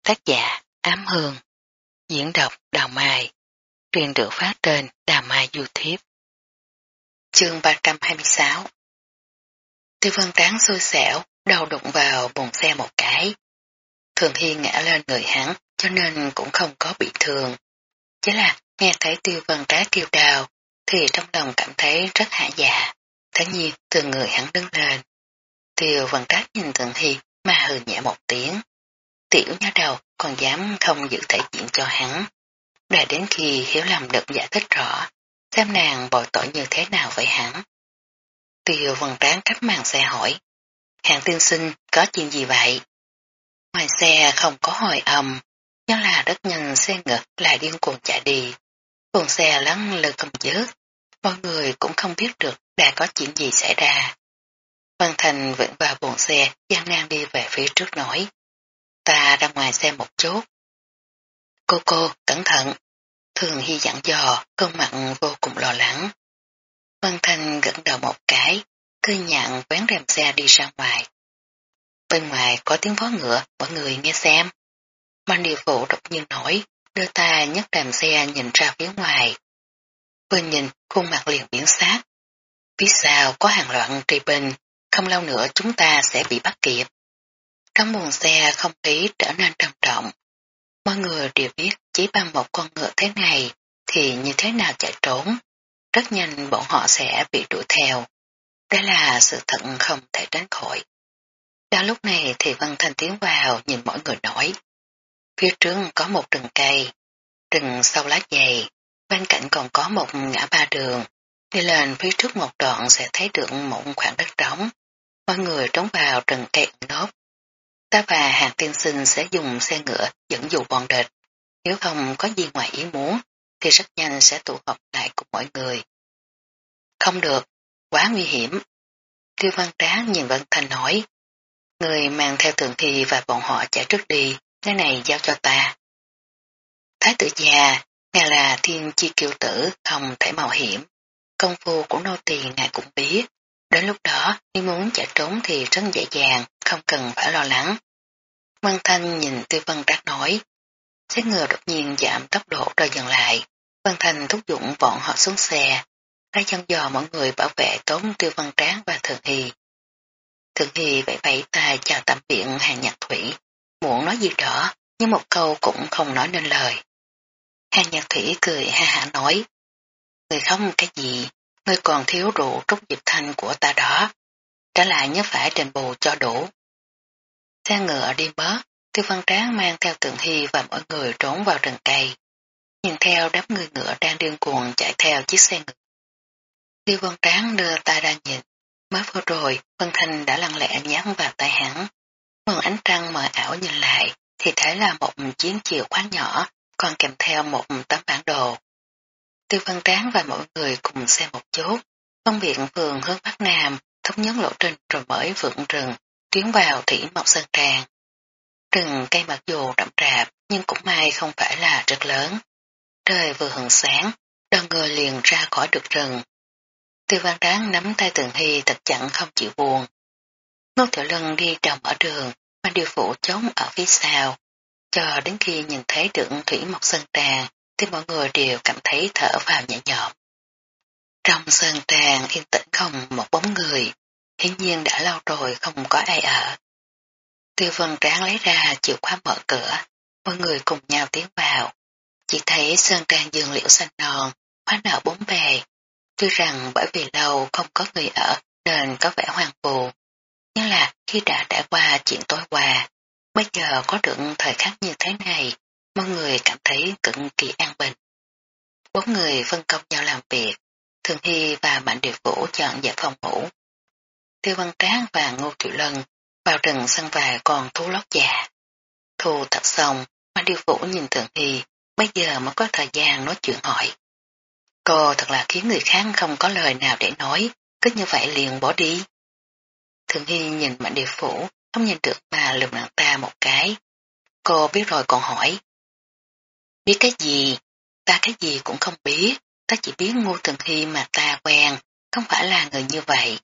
Speaker 1: Tác giả Ám Hương Diễn đọc Đào Mai Truyền được phát trên Đào Mai Youtube Chương 326 Tiêu vân tráng xui xẻo, đầu đụng vào bồn xe một cái. Thường Hy ngã lên người hắn, cho nên cũng không có bị thương. Chỉ là nghe thấy tiêu vân trá kêu đào, thì trong lòng cảm thấy rất hạ dạ. Thế nhiên từ người hắn đứng lên. Tiêu vân trá nhìn Thường Hy mà hừ nhẹ một tiếng. Tiểu nha đầu còn dám không giữ thể diện cho hắn. Đã đến khi hiểu lầm được giải thích rõ, xem nàng bội tội như thế nào với hắn. Tiêu vân tráng cách màn xe hỏi. Hạng tiên sinh có chuyện gì vậy? Ngoài xe không có hồi âm, nhưng là rất nhanh xe ngực lại điên cuồng chạy đi. Cuồng xe lắng lơ không dứt, mọi người cũng không biết được đã có chuyện gì xảy ra. Văn Thành vẫn vào buồng xe, gian nan đi về phía trước nói. Ta ra ngoài xe một chút. Cô cô, cẩn thận. Thường Hy dặn dò, cơn mặt vô cùng lo lắng. Văn Thanh gật đầu một cái, cứ nhặn vén rèm xe đi ra ngoài. Bên ngoài có tiếng vó ngựa, mọi người nghe xem. Mang địa phụ đột nhiên nổi, đưa ta nhấc đàm xe nhìn ra phía ngoài. Vừa nhìn, khuôn mặt liền biến sát. Phía sau có hàng loạn trì bình, không lâu nữa chúng ta sẽ bị bắt kịp. Trong buồng xe không khí trở nên trầm trọng. Mọi người đều biết chỉ bằng một con ngựa thế này thì như thế nào chạy trốn. Rất nhanh bọn họ sẽ bị đuổi theo. Đây là sự thật không thể tránh khỏi. 到 lúc này thì Văn Thanh tiến vào nhìn mọi người nói. Phía trước có một rừng cây, rừng sâu lá dày, bên cạnh còn có một ngã ba đường. Đi lên phía trước một đoạn sẽ thấy được một khoảng đất trống. Mọi người trốn vào rừng cây nốt. Ta và hàng tiên sinh sẽ dùng xe ngựa dẫn dụ bọn địch. Nếu không có gì ngoài ý muốn, thì rất nhanh sẽ tụ họp lại cùng mọi người. Không được, quá nguy hiểm. Tiêu văn tráng nhìn Vân Thành nói, người mang theo thường thi và bọn họ chạy trước đi, cái này giao cho ta. Thái tử già, ngài là thiên chi kiêu tử, không thể mạo hiểm. Công phu của nô tỳ ngài cũng biết. Đến lúc đó, nếu muốn chạy trốn thì rất dễ dàng, không cần phải lo lắng. Văn Thanh nhìn Tiêu Văn Trác nói, Xét ngựa đột nhiên giảm tốc độ rồi dừng lại. Văn Thanh thúc dụng bọn họ xuống xe, ra chân dò mọi người bảo vệ tốn Tiêu Văn Tráng và Thường Hy. Thường Hy vẫy vẫy tay chào tạm biệt hàng nhạc thủy, muốn nói gì đó, nhưng một câu cũng không nói nên lời. Hàng nhạc thủy cười ha hả nói, người không cái gì, người còn thiếu rượu trúc dịp thanh của ta đó, trả lại nhớ phải đền bù cho đủ. Xe ngựa đi bớt, tiêu văn tráng mang theo tượng hy và mọi người trốn vào rừng cây. Nhìn theo đám người ngựa đang điên cuồng chạy theo chiếc xe ngựa. Tiêu văn tráng đưa tay ra nhìn, mới vừa rồi Vân Thanh đã lặng lẽ nhắn vào tay hắn. Mừng ánh trăng mờ ảo nhìn lại thì thấy là một chiến chìa khóa nhỏ còn kèm theo một tấm bản đồ. Tiêu văn tráng và mọi người cùng xem một chút, phân viện phường hướng Bắc Nam thống nhất lộ trình rồi mới vượng rừng tiến vào thủy mộc sơn tràng. Rừng cây mặc dù rậm rạp nhưng cũng may không phải là rất lớn. Trời vừa hừng sáng, đoàn người liền ra khỏi được rừng. Tiêu văn đáng nắm tay tường hy thật chẳng không chịu buồn. Ngô Tiểu Lân đi trồng ở đường, mà điều phụ chống ở phía sau. Cho đến khi nhìn thấy được thủy mộc sơn tràng, thì mọi người đều cảm thấy thở vào nhẹ nhõm. Trong sơn tràng yên tĩnh không một bóng người, hiển nhiên đã lâu rồi không có ai ở. Tiêu vân tráng lấy ra chìa khóa mở cửa, mọi người cùng nhau tiến vào. Chỉ thấy sơn trang dương liễu xanh non, hoa nở bốn bề. Tuy rằng bởi vì lâu không có người ở nên có vẻ hoang phù. Nhưng là khi đã trải qua chuyện tối qua, bây giờ có được thời khắc như thế này, mọi người cảm thấy cực kỳ an bình. Bốn người phân công nhau làm việc, Thường Hy và Mạnh Điều Vũ chọn giải phòng ngủ. Tiêu Văn Tráng và Ngô Tiểu Lân vào rừng săn vài con thú lót già. Thu thật xong, Mạnh Điều Vũ nhìn Thường Hy, bây giờ mới có thời gian nói chuyện hỏi. Cô thật là khiến người khác không có lời nào để nói, cứ như vậy liền bỏ đi. Thường Hy nhìn Mạnh địa phủ, không nhìn được mà lườm nàng ta một cái. Cô biết rồi còn hỏi. Biết cái gì? Ta cái gì cũng không biết, ta chỉ biết Ngô Thường Hy mà ta quen, không phải là người như vậy.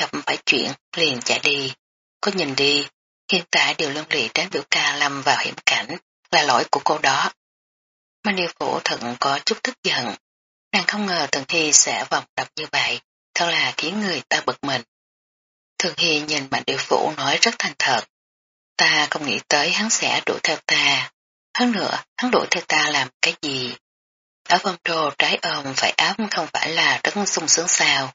Speaker 1: Gặp phải chuyện liền chạy đi. Có nhìn đi, Hiện tại điều lương lị đến biểu ca lâm vào hiểm cảnh là lỗi của cô đó. Mạnh điều phủ thận có chút tức giận. Nàng không ngờ Thường Hy sẽ vòng đập như vậy, thật là khiến người ta bực mình. Thường Hy nhìn Mạnh điều phủ nói rất thành thật. Ta không nghĩ tới hắn sẽ đuổi theo ta. Hơn nữa, hắn đuổi theo ta làm cái gì? Ở vòng trô trái ôm phải áp không phải là rất sung sướng sao.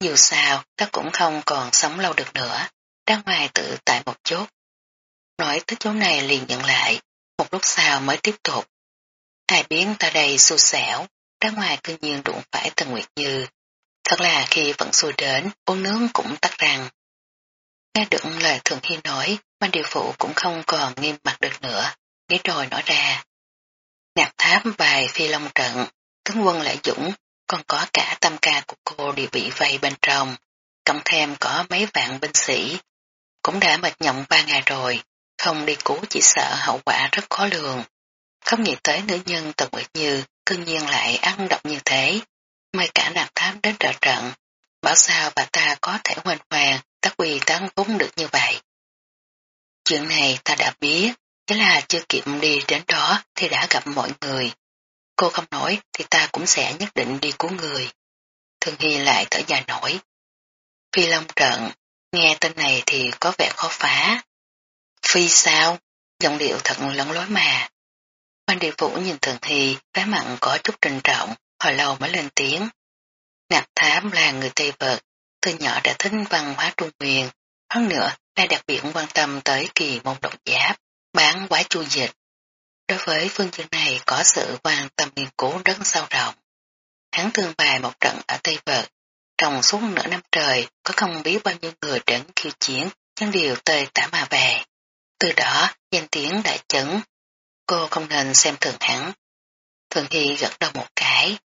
Speaker 1: Dù sao, ta cũng không còn sống lâu được nữa, ra ngoài tự tại một chút. Nói tới chỗ này liền nhận lại, một lúc sau mới tiếp tục. Ai biến ta đây xui xẻo, ra ngoài cư nhiên đụng phải Tần Nguyệt Như. Thật là khi vẫn xui đến, uống nướng cũng tắt rằng Nghe được lời Thường Hy nói, Mạnh Điều Phụ cũng không còn nghiêm mặt được nữa, nghĩ rồi nói ra. Nạp tháp bài phi long trận, tướng quân lại dũng, còn có cả tâm ca của cô đều bị vây bên trong, cộng thêm có mấy vạn binh sĩ. Cũng đã mệt nhộng ba ngày rồi, không đi cứu chỉ sợ hậu quả rất khó lường. Không nghĩ tới nữ nhân Tần Nguyệt Như cương nhiên lại ăn độc như thế. Mời cả nạp thám đến trợ trận, bảo sao bà ta có thể hoành hoàng, tác quỳ tán vốn được như vậy. Chuyện này ta đã biết, chỉ là chưa kịp đi đến đó thì đã gặp mọi người. Cô không nói thì ta cũng sẽ nhất định đi cứu người. Thường Hy lại thở dài nổi. Phi Long trận, nghe tên này thì có vẻ khó phá. Phi sao? Giọng điệu thật lẫn lối mà. Quan địa vũ nhìn Thường Hy, vẻ mặn có chút trình trọng, hồi lâu mới lên tiếng. Nạp thám là người Tây Vật, từ nhỏ đã thích văn hóa Trung Nguyên, hơn nữa là đặc biệt quan tâm tới kỳ môn độc giáp, bán quái chu dịch. Đối với phương diện này có sự quan tâm nghiên cứu rất sâu rộng. Hắn thương bài một trận ở Tây Vật, trong suốt nửa năm trời có không biết bao nhiêu người đến khiêu chiến, nhưng đều tơi tả mà về. Từ đó, danh tiếng đã chấn. Cô không nên xem thường hắn. Thường Hy gật đầu một cái.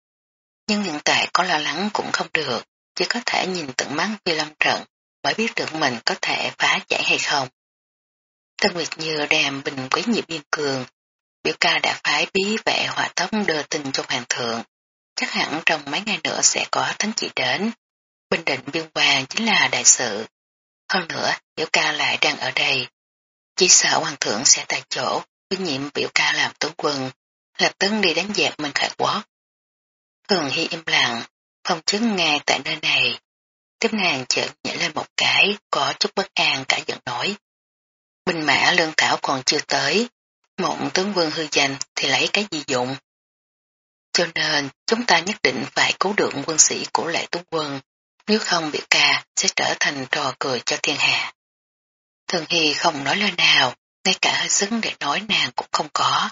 Speaker 1: Nhưng hiện tại có lo lắng cũng không được, chỉ có thể nhìn tận mắt Vi Lâm trận mới biết được mình có thể phá giải hay không. Tân Nguyệt Như đem bình quý nhịp biên cường, biểu ca đã phái bí vệ hỏa tốc đưa tin cho hoàng thượng. Chắc hẳn trong mấy ngày nữa sẽ có thánh chỉ đến. Bình định biên hoàng chính là đại sự. Hơn nữa, biểu ca lại đang ở đây. Chỉ sợ hoàng thượng sẽ tại chỗ, cứ nhiệm biểu ca làm tướng quân, lập tức đi đánh dẹp mình khải quốc. Thường Hy im lặng, không chứng nghe tại nơi này. Tiếp nàng chợt nhảy lên một cái, có chút bất an cả giận nổi. Binh mã lương thảo còn chưa tới, mộng tướng vương hư danh thì lấy cái gì dụng. Cho nên chúng ta nhất định phải cứu được quân sĩ của lệ tướng quân, nếu không bị ca sẽ trở thành trò cười cho thiên hạ. Thường Hy không nói lời nào, ngay cả hơi xứng để nói nàng cũng không có.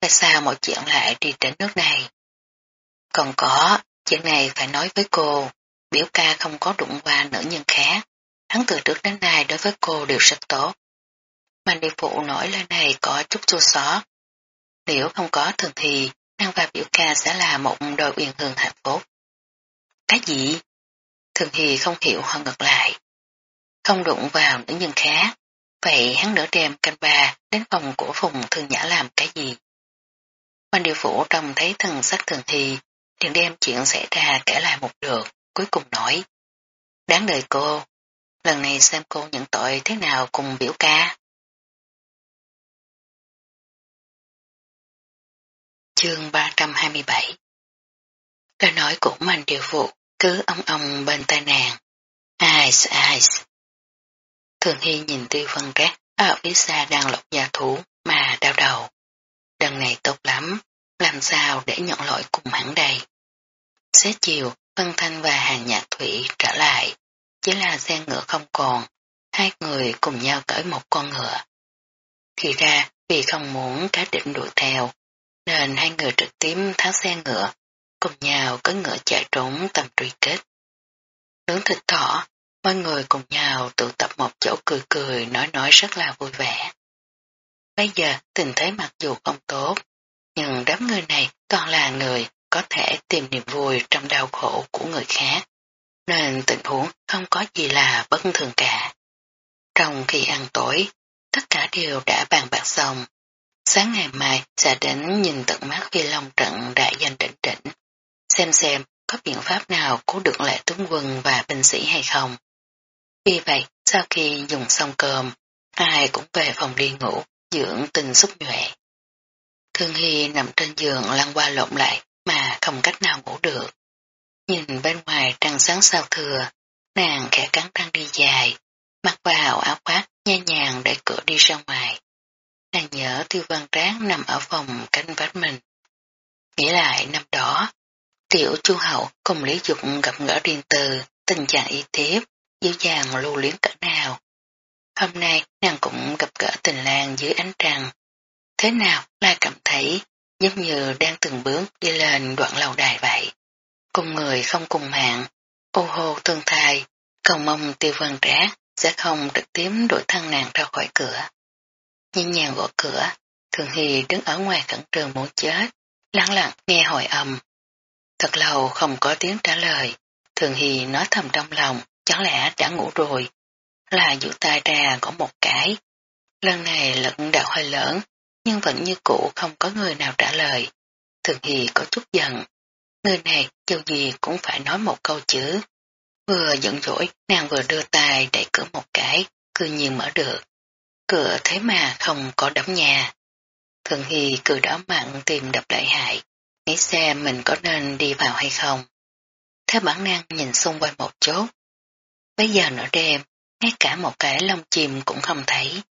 Speaker 1: Tại sao mọi chuyện lại đi đến nước này? Còn có, chuyện này phải nói với cô, biểu ca không có đụng qua nữ nhân khác. Hắn từ trước đến nay đối với cô đều rất tốt. Mạnh địa phụ nói lời này có chút chua xót. Nếu không có thường thì, nàng và biểu ca sẽ là một đôi uyên hương hạnh phúc. Cái gì? Thường thì không hiểu hoặc ngược lại. Không đụng vào nữ nhân khác. Vậy hắn nửa đêm canh ba đến phòng của Phùng Thương Nhã làm cái gì? Mạnh điều phủ trông thấy thần sắc thường thì, liền đem chuyện xảy ra kể lại một lượt, cuối cùng nói. Đáng đời cô, lần này xem cô nhận tội thế nào cùng biểu ca. Chương 327 Lời nói của mình điều vụ cứ ông ông bên tai nàng. ice ice Thường Hy nhìn tiêu phân rác ở phía xa đang lột da thú mà đau đầu. Đằng này tốt lắm, làm sao để nhận lỗi cùng hắn đây. Xế chiều, phân Thanh và Hàng Nhạc Thủy trở lại, chỉ là xe ngựa không còn, hai người cùng nhau cởi một con ngựa. Thì ra, vì không muốn cá định đuổi theo, nên hai người trực tiếp tháo xe ngựa, cùng nhau cởi ngựa chạy trốn tầm truy kết. Nướng thịt thỏ, mọi người cùng nhau tụ tập một chỗ cười cười nói nói rất là vui vẻ. Bây giờ tình thế mặc dù không tốt, nhưng đám người này toàn là người có thể tìm niềm vui trong đau khổ của người khác, nên tình huống không có gì là bất thường cả. Trong khi ăn tối, tất cả đều đã bàn bạc xong, Sáng ngày mai sẽ đến nhìn tận mắt phi long trận đại danh đỉnh đỉnh, xem xem có biện pháp nào cứu được lại tướng quân và binh sĩ hay không. Vì vậy, sau khi dùng xong cơm, ai cũng về phòng đi ngủ, dưỡng tình xúc nhuệ. Thương Hy nằm trên giường lăn qua lộn lại mà không cách nào ngủ được. Nhìn bên ngoài trăng sáng sao thừa, nàng khẽ cắn răng đi dài, mặc vào áo khoác nhẹ nhàng để cửa đi ra ngoài. Nàng nhớ tiêu văn tráng nằm ở phòng canh vách mình. Nghĩ lại năm đó, tiểu chu hậu cùng Lý Dục gặp gỡ riêng từ, tình trạng y tiếp, dịu dàng lưu luyến cỡ nào. Hôm nay nàng cũng gặp gỡ tình lang dưới ánh trăng. Thế nào lại cảm thấy giống như đang từng bước đi lên đoạn lầu đài vậy. Cùng người không cùng mạng, ô hô tương thai, cầu mong tiêu văn trác sẽ không trực tiếp đuổi thân nàng ra khỏi cửa. Nhìn nhàng gõ cửa, Thường Hy đứng ở ngoài cẩn trường muốn chết, lắng lặng nghe hồi âm. Thật lâu không có tiếng trả lời, Thường Hy nói thầm trong lòng, chẳng lẽ đã ngủ rồi. Là giữ tay ra gõ một cái. Lần này lận đạo hơi lớn, nhưng vẫn như cũ không có người nào trả lời. Thường Hy có chút giận. Người này dù gì cũng phải nói một câu chứ. Vừa giận dỗi, nàng vừa đưa tay đẩy cửa một cái, cư nhiên mở được. Cửa thế mà không có đóng nhà. Thường Hy cười đó mặn tìm đập đại hại, nghĩ xem mình có nên đi vào hay không. Thế bản năng nhìn xung quanh một chút. Bây giờ nửa đêm, ngay cả một cái lông chim cũng không thấy.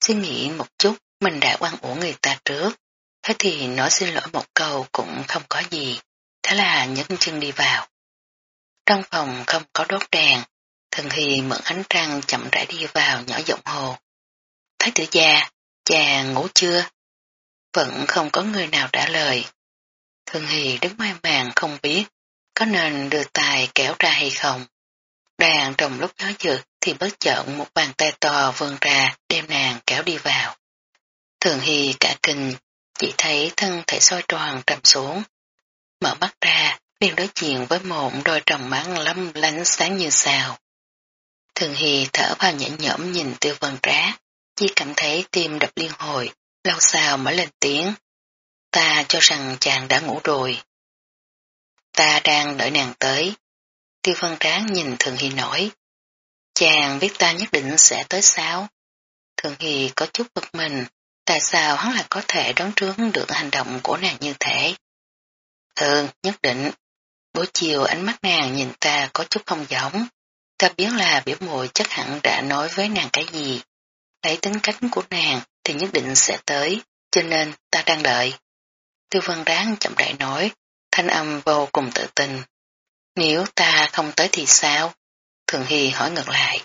Speaker 1: Suy nghĩ một chút, mình đã quan ủa người ta trước. Thế thì nói xin lỗi một câu cũng không có gì. Thế là nhấc chân đi vào. Trong phòng không có đốt đèn, thần hy mượn ánh trăng chậm rãi đi vào nhỏ giọng hồ. Thái tử gia, cha ngủ chưa? Vẫn không có người nào trả lời. Thường Hì đứng mai màng không biết có nên đưa tài kéo ra hay không. Đang trong lúc gió dược thì bất chợt một bàn tay to vươn ra đem nàng kéo đi vào. Thường Hy cả kinh, chỉ thấy thân thể soi tròn trầm xuống. Mở mắt ra, liền đối diện với một đôi tròng mắt lấm lánh sáng như sao. Thường Hy thở vào nhẹ nhõm nhìn tiêu vân trá, chỉ cảm thấy tim đập liên hồi, lâu sau mới lên tiếng. Ta cho rằng chàng đã ngủ rồi. Ta đang đợi nàng tới. Tiêu vân tráng nhìn Thường Hy nổi Chàng biết ta nhất định sẽ tới sao? Thường Hy có chút bực mình, tại sao hắn lại có thể đoán trước được hành động của nàng như thế? Ừ, nhất định. Buổi chiều ánh mắt nàng nhìn ta có chút không giống. Ta biết là biểu mùi chắc hẳn đã nói với nàng cái gì. Lấy tính cách của nàng thì nhất định sẽ tới, cho nên ta đang đợi. Tư văn đáng chậm rãi nói, thanh âm vô cùng tự tin. Nếu ta không tới thì sao? Thường Hy hỏi ngược lại.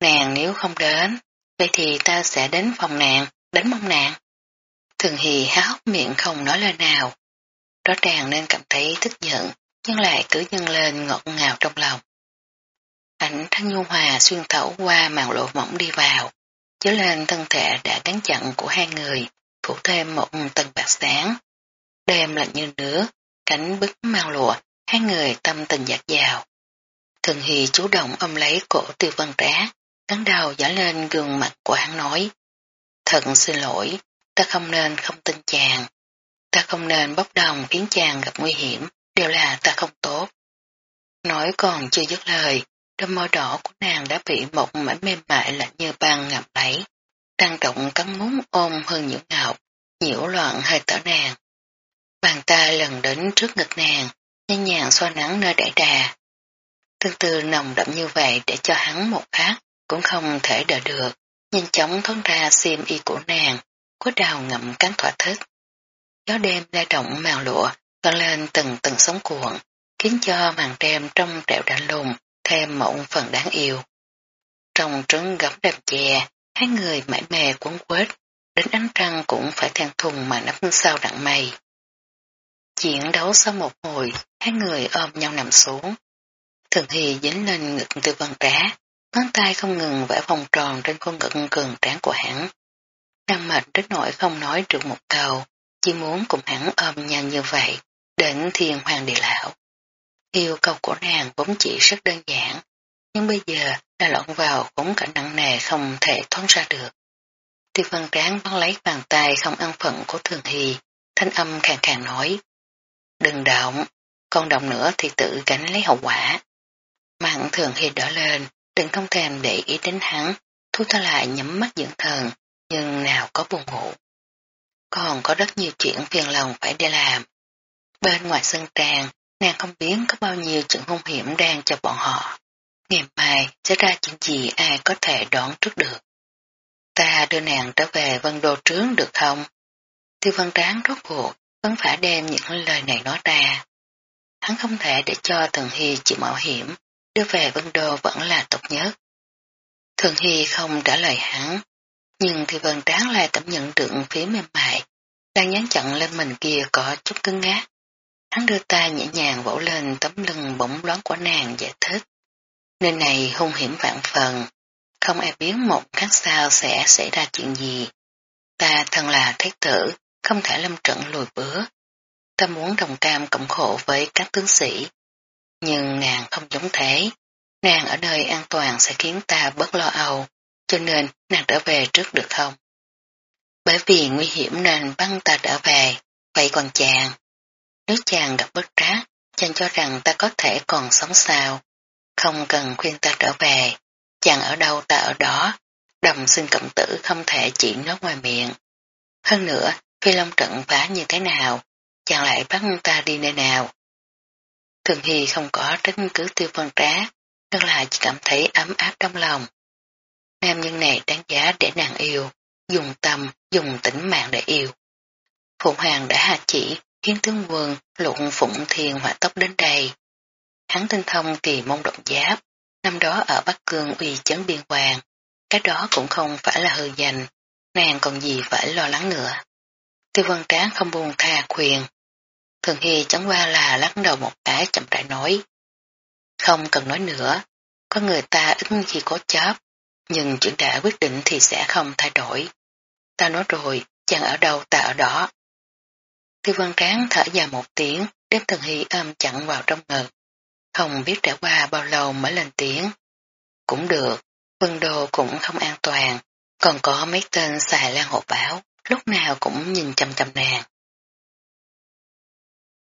Speaker 1: Nàng nếu không đến, vậy thì ta sẽ đến phòng nàng, đánh mong nàng. Thường Hì há hốc miệng không nói lời nào. Rõ ràng nên cảm thấy tức giận, nhưng lại cứ dâng lên ngọt ngào trong lòng. Ảnh thanh nhu hòa xuyên thấu qua màn lộ mỏng đi vào, chiếu lên thân thể đã gắn chặn của hai người, phủ thêm một tầng bạc sáng. Đêm lạnh như nứa cánh bức mang lụa, hai người tâm tình dạt dào. Thường Hì chủ động ôm lấy cổ tiêu vân trá, cắn đầu giả lên gương mặt của hắn nói. Thật xin lỗi, ta không nên không tin chàng. Ta không nên bốc đồng khiến chàng gặp nguy hiểm, đều là ta không tốt. Nói còn chưa dứt lời, đôi môi đỏ của nàng đã bị một mảnh mềm mại lạnh như băng ngập lấy. tăng trọng cắn muốn ôm hơn những ngọc, nhiễu loạn hơi thở nàng. Bàn tay lần đến trước ngực nàng, nhanh nhàng xoa nắng nơi đại đà. Từ từ nồng đậm như vậy để cho hắn một phát, cũng không thể đợi được, nhanh chóng thoát ra xiêm y của nàng, cúi đào ngậm cắn thỏa thích. Gió đêm lay động màu lụa, gần lên từng từng sóng cuộn, khiến cho màn đêm trong trẻo đạn lùng thêm một phần đáng yêu. Trong trứng gấm đầm chè, hai người mãi mê quấn quết, đến ánh trăng cũng phải than thùng mà nắp sao đặng mây. Chiến đấu sau một hồi, hai người ôm nhau nằm xuống. Thường Hy dính lên ngực tư văn trá, ngón tay không ngừng vẽ vòng tròn trên khuôn ngực cường tráng của hắn. Đang mệt đến nỗi không nói được một câu, chỉ muốn cùng hắn ôm nhau như vậy, đến thiên hoàng địa lão. Yêu cầu của nàng vốn chỉ rất đơn giản, nhưng bây giờ đã lộn vào cũng cảnh nặng nề không thể thoát ra được. Tiêu văn tráng bắt lấy bàn tay không ăn phận của thường hy, thanh âm khàn khàn nói. Đừng động, con động nữa thì tự gánh lấy hậu quả. Mạng thường hy đỡ lên, đừng không thèm để ý đến hắn, Thu ta lại nhắm mắt dưỡng thần, nhưng nào có buồn ngủ. Còn có rất nhiều chuyện phiền lòng phải đi làm. Bên ngoài sân tràng, nàng không biết có bao nhiêu chuyện hung hiểm đang cho bọn họ. Ngày mai sẽ ra chuyện gì ai có thể đoán trước được. Ta đưa nàng trở về vân đô trướng được không? Tiêu văn tráng rốt cuộc vẫn phải đem những lời này nói ra. Hắn không thể để cho thần Hy chịu mạo hiểm, đưa về vân đô vẫn là tốt nhất. Thường Hy không trả lời hắn, nhưng thì vân tráng lại cảm nhận được phía mềm mại, đang nhắn chặn lên mình kia có chút cứng ngát. Hắn đưa tay nhẹ nhàng vỗ lên tấm lưng bỗng loáng của nàng giải thích. Nơi này hung hiểm vạn phần, không ai biết một khắc sau sẽ xảy ra chuyện gì. Ta thân là thái tử, không thể lâm trận lùi bữa. Ta muốn đồng cam cộng khổ với các tướng sĩ. Nhưng nàng không giống thế. Nàng ở nơi an toàn sẽ khiến ta bớt lo âu, cho nên nàng trở về trước được không? Bởi vì nguy hiểm nên băng ta trở về, vậy còn chàng. Nếu chàng gặp bất trác, chàng cho rằng ta có thể còn sống sao. Không cần khuyên ta trở về, chàng ở đâu ta ở đó, đồng sinh cộng tử không thể chỉ nói ngoài miệng. Hơn nữa, phi long trận phá như thế nào, chàng lại bắt ta đi nơi nào. Thường Hy không có trách cứ tiêu phân trá, ngược lại chỉ cảm thấy ấm áp trong lòng. Nam nhân này đáng giá để nàng yêu, dùng tâm, dùng tĩnh mạng để yêu. Phụ hoàng đã hạ chỉ, khiến tướng quân luận phụng thiền hỏa tốc đến đây. Hắn tinh thông kỳ môn động giáp, năm đó ở Bắc Cương uy chấn biên hoàng, cái đó cũng không phải là hư danh, nàng còn gì phải lo lắng nữa. Tiêu vân tráng không buồn tha khuyên. Thường Hy chẳng qua là lắc đầu một cái chậm rãi nói. Không cần nói nữa, có người ta ít khi có chấp, nhưng chuyện đã quyết định thì sẽ không thay đổi. Ta nói rồi, chàng ở đâu ta ở đó. Thư Văn tráng thở dài một tiếng, đem Thường Hy ôm chặn vào trong ngực. Không biết trải qua bao lâu mới lên tiếng. Cũng được, Vân đồ cũng không an toàn, còn có mấy tên xài lan hộ báo, lúc nào cũng nhìn chầm chầm nàng.